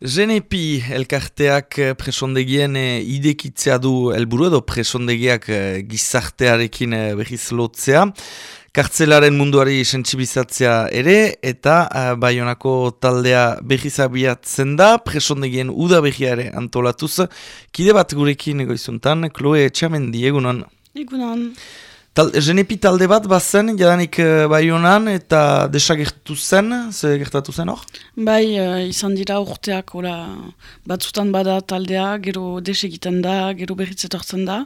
Genepi elkarteak eh, presondegien eh, idekitzea du helburu edo presondegiak eh, gizartearekin behiz lotzea. Kartzelaren munduari sentsibizatzea ere eta uh, baionako taldea behizabiatzen da, presondegien uda behiare antolatuz. Kide bat gurekin egoizuntan, Chloe Etxamendi, egunon? Egunon. Tal, genepi talde bat bazen, jadanik uh, bai honan, eta desagertu zen, ze gertatu zen hor? Bai, uh, izan dira urteak, ora, batzutan bada taldea, gero desegiten da, gero berritzetortzen da,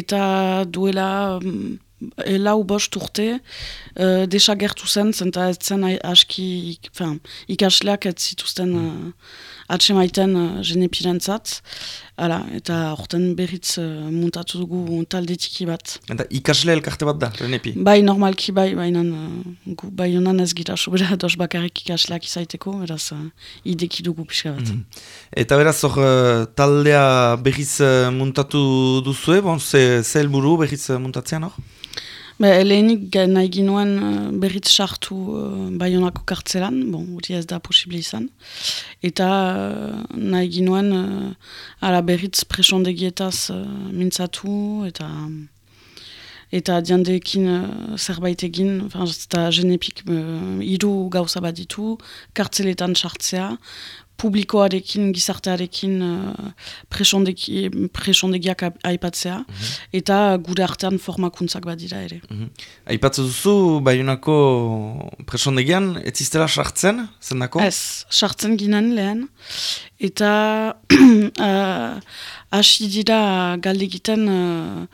eta duela um, lau bost urte uh, desagertu zen, zenta ez zen aski, ikasleak ez zituzten uh, atsemaiten uh, genepirentzat, Hala, eta horten berriz uh, muntatu dugu talde tiki bat. Eta ikasle elkarte bat da, renepi? Bai, normalki bai, baina uh, bai honan ez gira sobera dos bakarrik ikasleak izaiteko, beraz uh, ideki dugu pixka bat. Mm -hmm. Eta beraz hor uh, taldea berriz uh, muntatu duzue, bon, ze, ze elburu berriz uh, muntatzean hor? Ba, lehenik nahi ginoen uh, berriz sartu uh, baionako kartzelan, bon, uti ez da posible izan. Eta uh, nahi ginoen uh, ara berriz presondegietaz uh, mintzatu eta eta diandeekin uh, zerbait egin, eta genepik uh, iru gauza bat ditu, kartzeletan sartzea, publikoarekin, gizartearekin uh, presondegiak aipatzea, mhm. eta gure artean formakuntzak bat dira ere. Mm -hmm. duzu, baiunako presondegian, ez iztela sartzen, zendako? Ez, sartzen ginen lehen, eta uh, hasi dira galdegiten uh,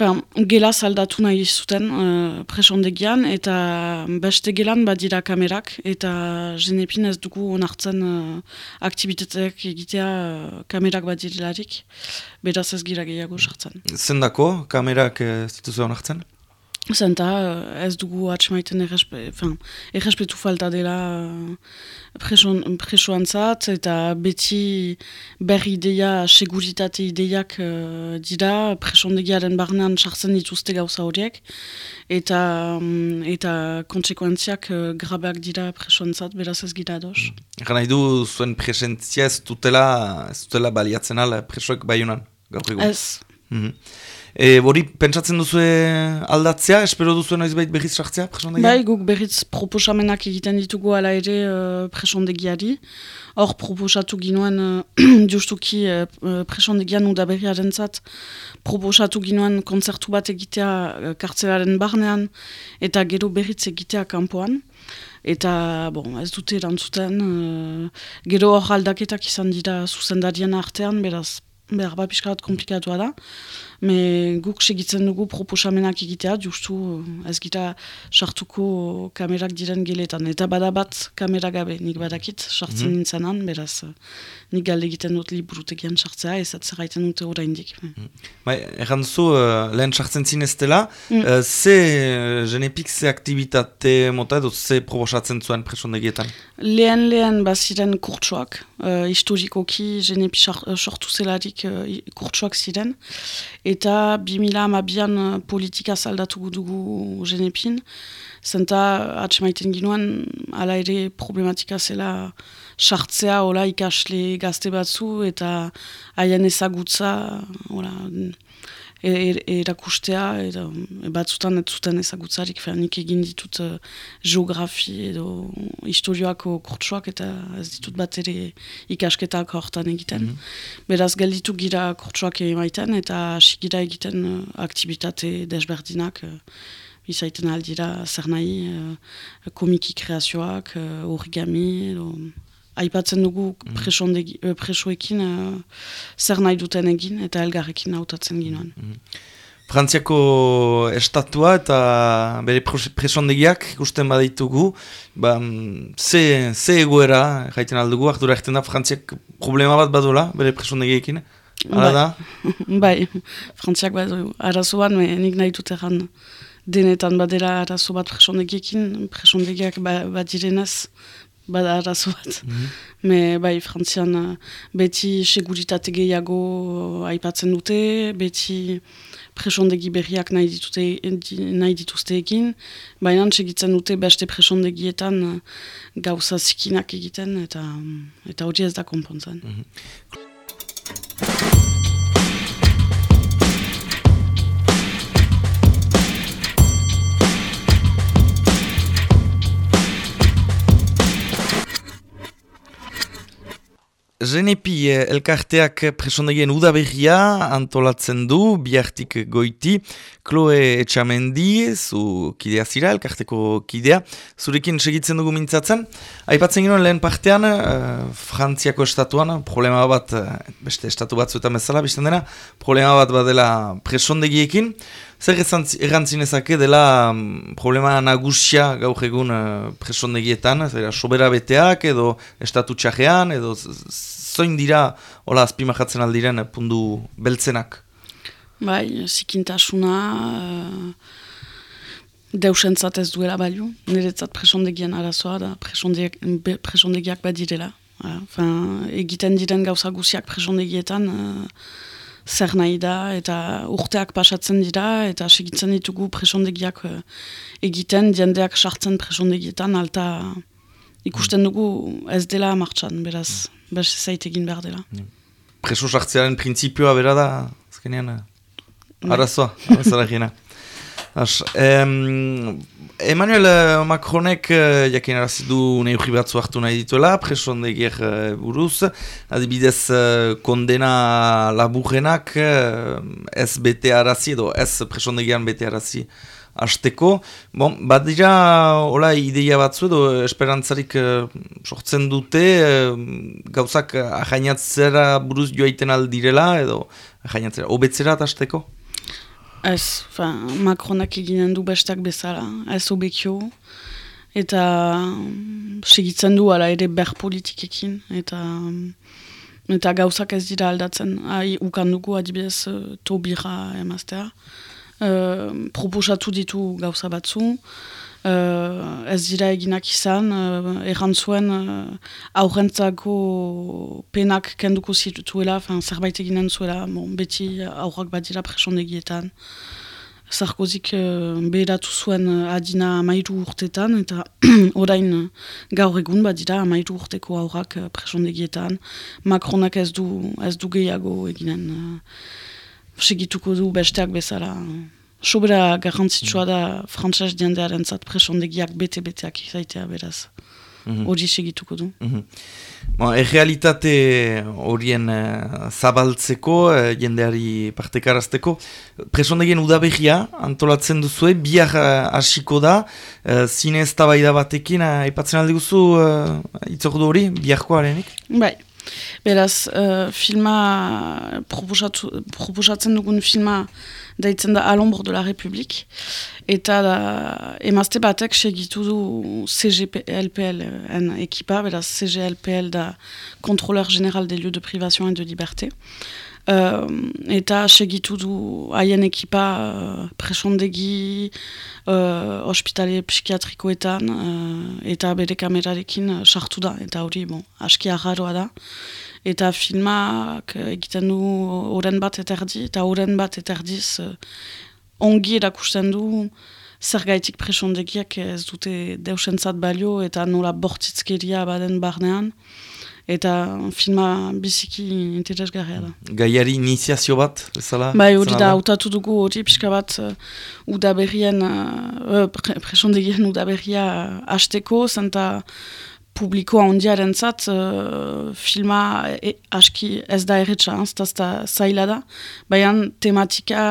Ben, gela zaldatu nahi zuten uh, presondegian eta beste gelan badira kamerak eta genepin ez dugu onartzen uh, aktivitateak egitea uh, kamerak badirilarik beraz ez gira gehiago sartzen. Zendako kamerak ez dituzu onartzen? Zenta, eh, ez dugu atxemaiten errespetu falta dela eh, presoan zat, eta beti berri ideia, seguritate ideiak uh, dira, presondegiaren barnean sartzen dituzte gauza horiek, eta, um, eta konsekuentziak uh, grabeak dira presoan zat, beraz ez gira dos. Egan nahi du zuen presentzia ez dutela, ez dutela baliatzen ala presoek baiunan, gaur egun? Ez. Mm E, Bori, pentsatzen duzu aldatzea, espero duzu noiz behit behiz sartzea, presondegia? Bai, guk behiz proposamenak egiten ditugu ala ere uh, presondegiari. Hor proposatu ginoen, uh, justuki uh, presondegian udaberriaren zat, proposatu ginoen konzertu bat egitea uh, kartzelaren barnean, eta gero behiz egitea kanpoan. Eta, bon, ez dute erantzuten, uh, gero hor aldaketak izan dira zuzendarien artean, beraz, behar bat pixka bat komplikatua da. Me guk segitzen dugu proposamenak egitea, justu ez gira sartuko kamerak diren geletan. Eta badabat kamera gabe, nik badakit, sartzen mm -hmm. nintzenan, beraz nik galde egiten dut liburutegian sartzea, ez atzeraiten dute oraindik. Mm -hmm. Bai, erran zu, uh, lehen sartzen zinez dela, mm. uh, ze uh, genepik ze aktivitate mota edo ze proposatzen zuen presondegietan? Lehen lehen baziren kurtsuak, uh, historikoki genepi sortu zelarik uh, kurtsuak ziren, eta 2000 amabian uh, politika zaldatu dugu genepin, zenta atxemaiten ginoen, ala ere problematika zela sartzea, hola, ikasle gazte batzu, eta haien ezagutza, hola, erakustea, eta batzutan ez zuten ezagutzarik, nik egin ditut uh, geografi edo historioako kurtsuak, eta ez ditut bat ere ikasketak hortan egiten. Mm Beraz, gelditu gira kurtsuak emaiten, eta sigira egiten uh, aktivitate desberdinak, uh, izaiten aldira zer nahi, uh, komiki kreazioak, uh, origami, edo aipatzen dugu mm presoekin uh, zer nahi duten egin eta elgarrekin hautatzen ginoan. Mm Frantziako estatua eta bere presondegiak ikusten baditugu, ba, mm, ze, ze egoera jaiten aldugu, ardura egiten da Frantziak problema bat badula bere presondegiekin? Hala bai. da? bai, Frantziak badu arazoan, nik nahi dut egan denetan badela arazo bat presondegiekin, presondegiak ba, bat direnez, bada arazo bat. Mm Me, bai, frantzian uh, beti seguritate gehiago aipatzen dute, beti presondegi berriak nahi, ditute, nahi dituzte egin, baina segitzen dute beste presondegietan uh, gauza zikinak egiten, eta eta hori ez da konpontzen. Mm Genepi eh, elkarteak presondegien udaberria antolatzen du, biartik goiti, Chloe Etxamendi, zu kidea zira, elkarteko kidea, zurekin segitzen dugu mintzatzen. Aipatzen ginoen lehen partean, uh, Frantziako estatuan, problema bat, uh, beste estatu batzuetan bezala, bizten dena, problema bat badela presondegiekin. Zer errantzinezake dela um, problema nagusia gaur egun uh, presondegietan, zera sobera beteak edo estatu txajean, edo zoin dira hola azpimahatzen aldiren pundu beltzenak? Bai, zikintasuna uh, deusentzat ez duela baliu. Niretzat presondegien arazoa da presondegiak bat direla. Uh, egiten diren gauza guziak presondegietan uh, zer nahi da eta urteak pasatzen dira eta segitzen ditugu presondegiak uh, egiten jendeak sartzen presondegietan alta ikusten dugu ez dela martxan, beraz, bez zait egin behar dela. Preso sartzearen printzipioa bera da, azkenean? Arazoa, arazoa gina. Emmanuel eh, Macronek uh, jakin arazidu neugri batzu hartu nahi dituela, presondegier uh, buruz, adibidez uh, kondena laburrenak uh, ez bete arazi edo ez presondegian bete arazi hasteko. Bon, bat dira, hola, ideia batzu edo esperantzarik uh, sortzen dute, uh, gauzak ahainatzera buruz joaiten aldirela edo ahainatzera, obetzera hasteko? Ez, fa, Macronak eginen du bestak bezala, ez obekio, eta mm, segitzen du ala ere ber politikekin, eta mm, eta gauzak ez dira aldatzen. Hai, ukan dugu adibidez uh, tobira emaztea, uh, proposatu ditu gauza batzu, uh, ez dira eginak izan, uh, errantzuen uh, aurrentzako penak kenduko zituela, zerbait eginen zuela, bon, beti aurrak bat dira presondegietan. Zarkozik uh, beheratu zuen adina amairu urtetan, eta orain gaur egun bat dira amairu urteko aurrak uh, presondegietan. Macronak ez du, ez du gehiago eginen, uh, segituko du besteak bezala. Sobera garrantzitsua da frantzaz diendearen zat presondegiak bete-beteak izaitea beraz. Mhm. Hori mm -hmm. segituko du. Mm -hmm. bon, Errealitate horien uh, zabaltzeko, uh, jendeari partekarazteko, presondegien udabehia antolatzen duzue, bihar uh, hasiko da, uh, zine ez batekin, uh, ipatzen guzu uh, itzordu hori, biharko arenik? Bai. Beraz, uh, filma, proposatzen dugun filma daitzen da Alombor de la Republik, eta da, emazte batek segitu du CGLPL en ekipa, beraz CGLPL da Contrôleur Général des Lieux de Privation et de Liberté, uh, eta segitu du haien ekipa uh, presondegi uh, hospitale psikiatrikoetan uh, eta bere kamerarekin sartu da, eta hori, bon, aski agarroa da eta filmak egiten du oren bat eterdi, eta oren bat eterdiz uh, ongi erakusten du zer gaitik presondegiak ez dute deusentzat balio eta nola bortitzkeria baden barnean. Eta filma biziki interesgarria da. Gaiari iniziazio bat, bezala? Bai, hori da, hautatu dugu hori pixka bat uh, udaberrien, uh, pre presondegien udaberria hasteko, zenta publikoa ondiaren zat, uh, filma e, aski ez da erretxa, ez da zaila da, baina tematika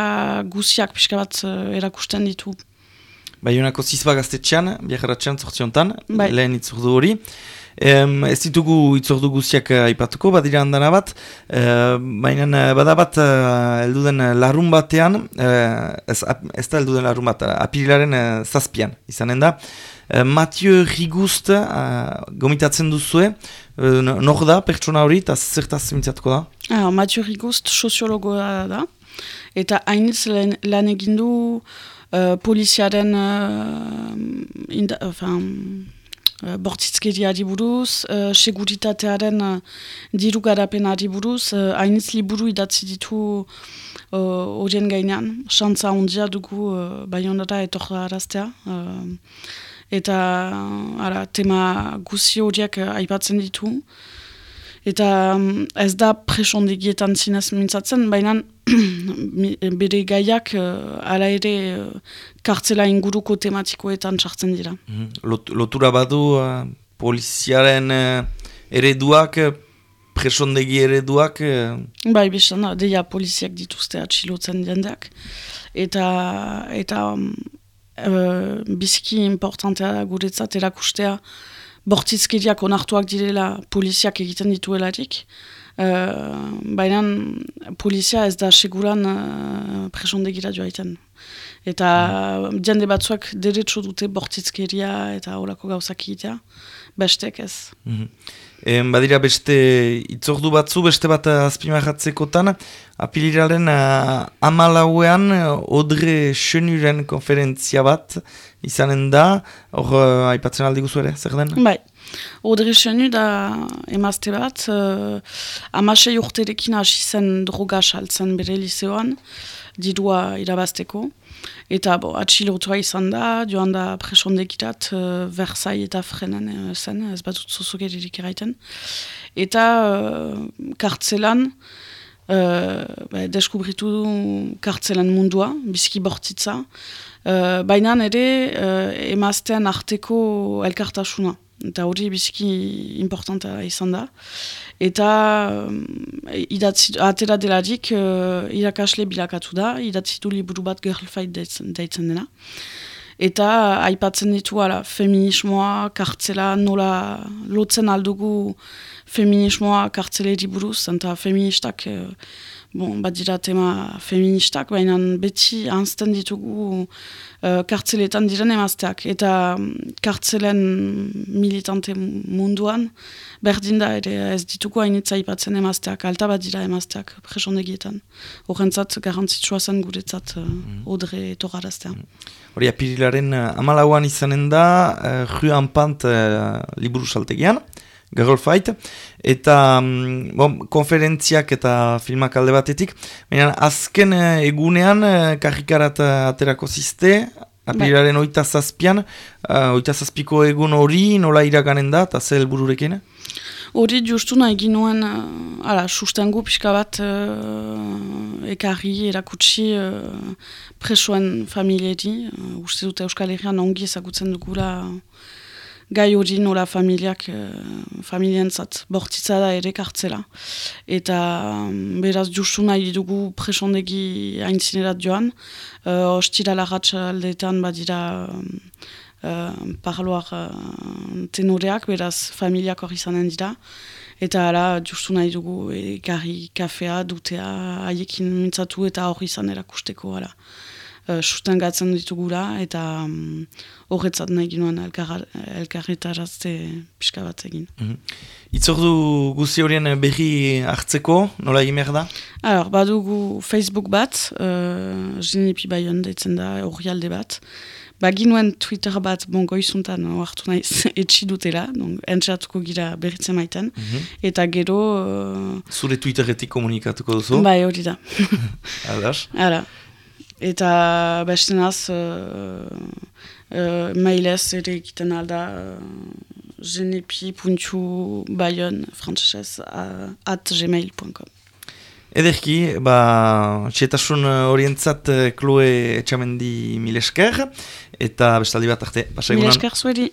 guziak pixka bat uh, erakusten ditu. Bai, honako zizba gaztetxean, biakaratxean zortziontan, bai. lehen itzurdu hori. Um, ez ditugu itzordu guziak uh, aipatuko, badira handana bat, uh, baina uh, bada bat uh, elduden larun batean, uh, ez, ez da elduden larun bat, apirilaren uh, zazpian, izanen da, Uh, Mathieu Rigust uh, gomitatzen duzue, uh, nor da pertsona hori eta zertaz mintzatuko da? Ah, Mathieu Rigust soziologoa da, eta hainitz lan, lan egindu uh, poliziaren uh, inda, uh, uh, bortitzkeriari buruz, uh, seguritatearen uh, diru garapenari buruz, hainitz liburu idatzi ditu horien uh, gainean, xantza ondia dugu uh, bai ondara etor araztea. Uh, eta ara, tema guzi horiek uh, aipatzen ditu. Eta um, ez da presondegietan zinez mintzatzen, baina bere gaiak uh, ala ere uh, kartzela inguruko tematikoetan sartzen dira. Mm -hmm. lotura badu uh, poliziaren uh, ereduak, presondegi ereduak? Uh... Bai, biztan, deia poliziak dituzte atxilotzen jendeak. Eta, eta um, uh, biziki importantea guretzat erakustea bortizkeriak onartuak direla poliziak egiten dituelarik. Uh, Baina polizia ez da seguran uh, presondegira joa iten. Eta mm. jende batzuak deretso dute bortizkeria eta horako gauzak egitea. Bestek ez. Mm -hmm. e, badira beste itzordu batzu, beste bat azpimarratzekotan, apiliraren uh, amalauean odre senuren konferentzia bat izanen da, hor uh, aipatzen aldi ere, zer den? Bai, odre senu da emazte bat, uh, amasei urterekin hasi zen droga saltzen bere liseoan, didua irabazteko. Eta bo, atxilotua izan da, joan da presondekirat uh, Versai eta Frenen uh, zen, ez bat zuzuk eririk eraiten. Eta uh, kartzelan, uh, deskubritu du kartzelan mundua, biziki bortitza, uh, baina ere uh, emaztean arteko elkartasuna eta hori biziki importanta izan da. Eta um, idatzi, atera delarik uh, irakasle bilakatu da, idatzi du liburu bat girl fight deitzen dena. Eta aipatzen ditu ala, feminismoa, kartzela, nola lotzen aldugu feminismoa kartzeleri buruz, eta feministak uh, bon, bat dira tema feministak, baina beti anzten ditugu uh, kartzeletan diren emazteak. Eta mm, kartzelen militante munduan, berdin da ere ez ditugu hainitza ipatzen emazteak, alta bat dira emazteak presondegietan. Horrentzat garantzitsua zen guretzat uh, mm. odre togaraztea. Mm. Hori apirilaren amalauan izanen da, uh, Juan Pant uh, liburu saltegian, Girl Fight, eta um, bon, konferentziak eta filmak alde batetik, baina azken uh, egunean uh, karrikarat uh, aterako ziste, apiraren bai. oita zazpian, uh, oita zazpiko egun hori nola iraganen da, eta zel bururekin? Hori justu nahi ginoen, uh, ala, sustengu pixka bat uh, ekarri, erakutsi uh, presoen familieri, uh, uste dute Euskal Herrian ongi ezagutzen dugula gai hori nola familiak, uh, familientzat bortitza da ere kartzela. Eta um, beraz justu nahi dugu presondegi haintzinerat joan. Uh, Ostira lagatz aldeetan badira uh, parloar uh, tenoreak, beraz familiak hori zanen dira. Eta ara justu nahi dugu ekarri kafea dutea haiekin mintzatu eta hori izan erakusteko. Ara uh, sustengatzen ditugula eta um, horretzat nahi ginoen elkarretarazte pixka bat egin. Mm -hmm. Itzordu guzi horien berri hartzeko, nola egin behar da? Alor, badugu Facebook bat, uh, Zinipi Bayon deitzen da, hori alde bat. Baginuen Twitter bat bon goizuntan oartu naiz etxi dutela, entzatuko gira berritzen maiten, mm -hmm. eta gero... Uh... Zure Twitteretik komunikatuko duzu? Bai, hori da. Adas? Ara. Eta beste naz, uh, uh, mailez ere egiten alda uh, genepi.bayon frantzesez at gmail.com Ederki, ba, txetasun orientzat Kloe Etxamendi Milesker, eta bestaldi bat arte, Milesker zueri.